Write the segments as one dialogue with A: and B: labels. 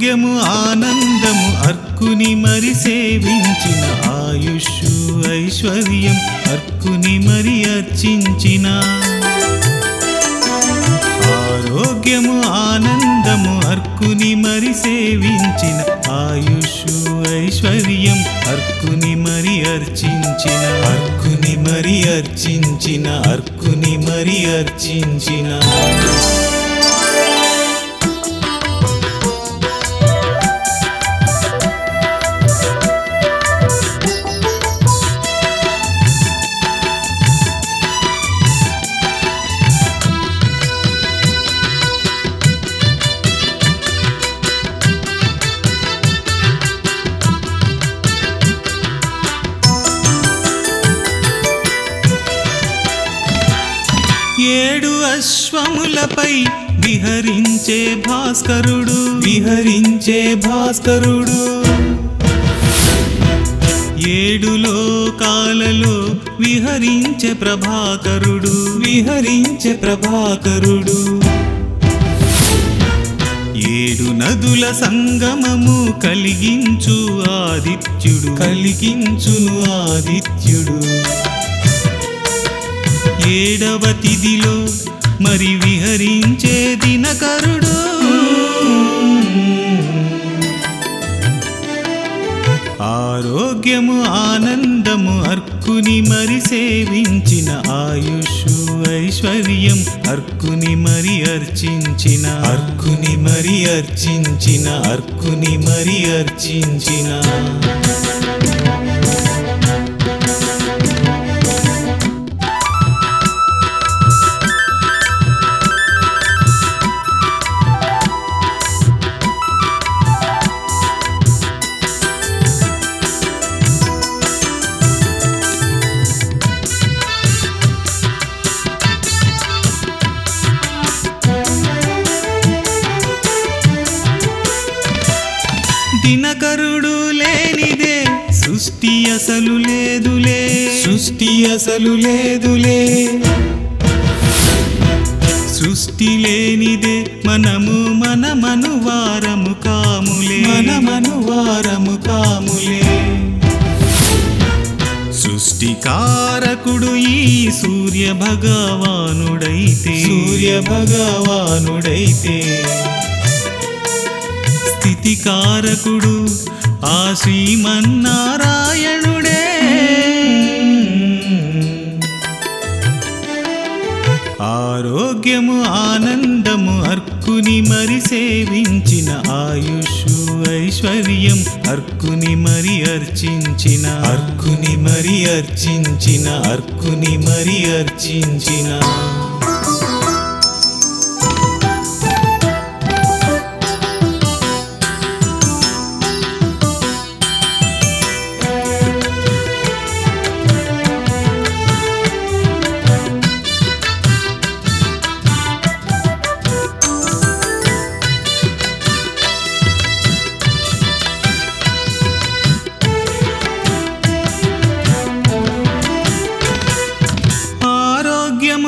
A: ఆరోగ్యము ఆనందము అర్కుని మరి సేవించిన ఆయుష్ ఐశ్వర్యం అర్కుని మరి అర్చించిన. ఆరోగ్యము ఆనందము అర్కుని మరి సేవించిన ఆయుష్ ఐశ్వర్యం అర్కుని మరి అర్చించిన. అర్కుని మరి అర్చించిన అర్కుని మరి అర్చించిన. అశ్వములపై విహరించే భాస్కరుడు విహరించే భాస్కరుడు. ఏడు లోకాలలో విహరించే ప్రభాకరుడు విహరించే ప్రభాకరుడు. ఏడు నదుల సంగమము కలిగించు ఆదిత్యుడు. కలిగించును ఆదిత్యుడు. ఏడవ తిథిలో మరి విహరించే దినకరుడు. ఆరోగ్యము ఆనందము అర్కుని మరి సేవించిన ఆయుష్ ఐశ్వర్యం అర్కుని మరి అర్చించిన అర్కుని మరి అర్చించిన అర్కుని మరి అర్చించిన. అసలు లేదులే. సృష్టి అసలు లేదులే. సృష్టి లేనిదే మనము మన మనువారము కాములే. మన మనువారము కాములే. సృష్టికారకుడు ఈ సూర్య భగవానుడైతే. సూర్య భగవానుడైతే. స్థితికారకుడు ఆ శ్రీమన్నారాయణుడే అర్కుని మరి సేవించిన ఆయుష్ ఐశ్వర్యం అర్కుని మరి అర్చించిన అర్కుని మరి అర్చించిన అర్కుని మరి అర్చించిన.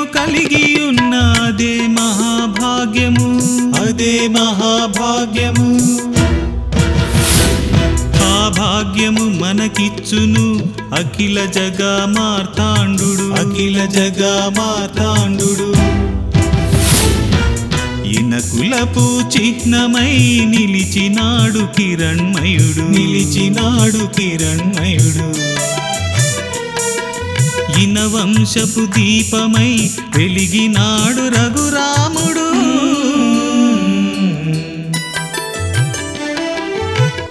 A: కలిగి ఉన్న అదే మహాభాగ్యము. అదే మహాభాగ్యము. ఆ భాగ్యము మనకిచ్చును. అఖిల జగా మార్తాండు అఖిల జగా మార్తాండు ఇనకులపు చిహ్నమై నిలిచినాడు కిరణ్మయుడు. నిలిచినాడు కిరణ్మయుడు. ఇన వంశపు దీపమై వెలిగినాడు రఘురాముడు.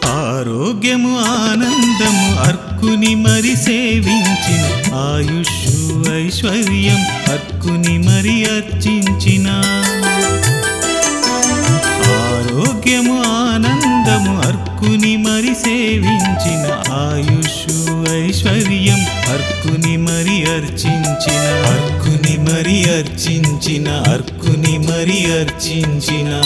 A: ఆరోగ్యము ఆనందము అర్కుని మరి సేవించిన ఆయుష్ ఐశ్వర్యం అర్కుని మరి అర్చించిన. ఆరోగ్యము ఆనందము అర్కుని మరి సేవించిన ఆయుష్ ఐశ్వర్యం మరి అర్చించిన. అర్కుని మరి అర్చించిన. అర్కుని మరి అర్చించిన.